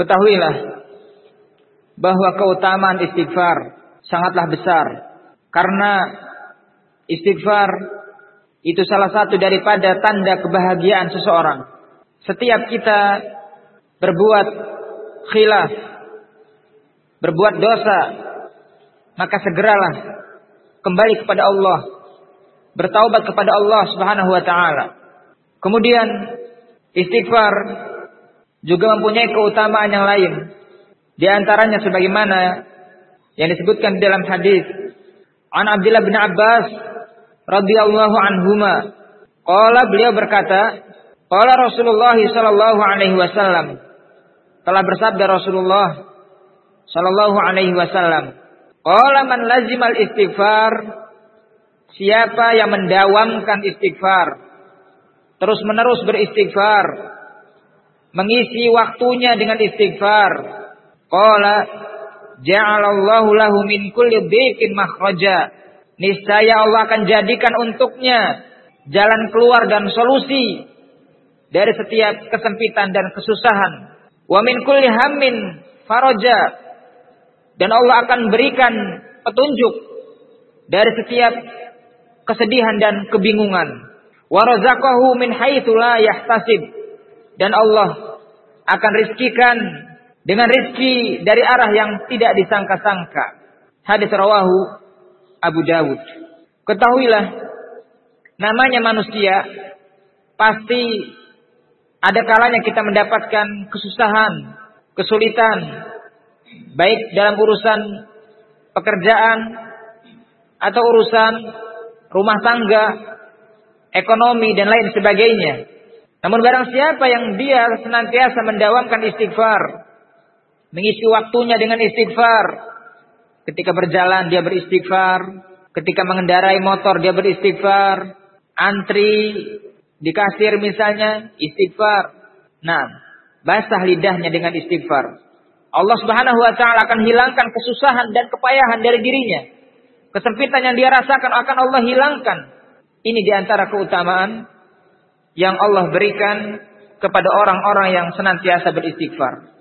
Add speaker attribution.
Speaker 1: Ketahuilah bahwa keutamaan istighfar sangatlah besar karena istighfar itu salah satu daripada tanda kebahagiaan seseorang. Setiap kita berbuat khilaf, berbuat dosa, maka segeralah kembali kepada Allah, bertaubat kepada Allah Subhanahu wa taala. Kemudian istighfar juga mempunyai keutamaan yang lain. Di antaranya sebagaimana yang disebutkan di dalam hadis An Abdullah bin Abbas radhiyallahu anhuma. Qala beliau berkata qala Rasulullah sallallahu alaihi wasallam. Telah bersabda Rasulullah sallallahu alaihi wasallam qala man lazimal istighfar? Siapa yang mendawamkan istighfar terus menerus beristighfar mengisi waktunya dengan istighfar Qala ja'alallahu lahu min kulli dhiqin makhraja. Niscaya Allah akan jadikan untuknya jalan keluar dan solusi dari setiap kesempitan dan kesusahan. Wa min kulli hammin faraja. Dan Allah akan berikan petunjuk dari setiap kesedihan dan kebingungan. Wa razaqahu min haitsu la yahtasib. Dan Allah akan rizkikan dengan rezeki dari arah yang tidak disangka-sangka. Hadis rawahu Abu Dawud. Ketahuilah, namanya manusia pasti ada kalanya kita mendapatkan kesusahan, kesulitan, baik dalam urusan pekerjaan atau urusan rumah tangga, ekonomi dan lain sebagainya. Namun barang siapa yang dia senantiasa mendawamkan istighfar, mengisi waktunya dengan istighfar. Ketika berjalan dia beristighfar, ketika mengendarai motor dia beristighfar, antri di kasir misalnya istighfar. Nah, basah lidahnya dengan istighfar. Allah Subhanahu wa taala akan hilangkan kesusahan dan kepayahan dari dirinya. Kesempitan yang dia rasakan akan Allah hilangkan. Ini di antara keutamaan yang Allah berikan kepada orang-orang yang senantiasa beristighfar.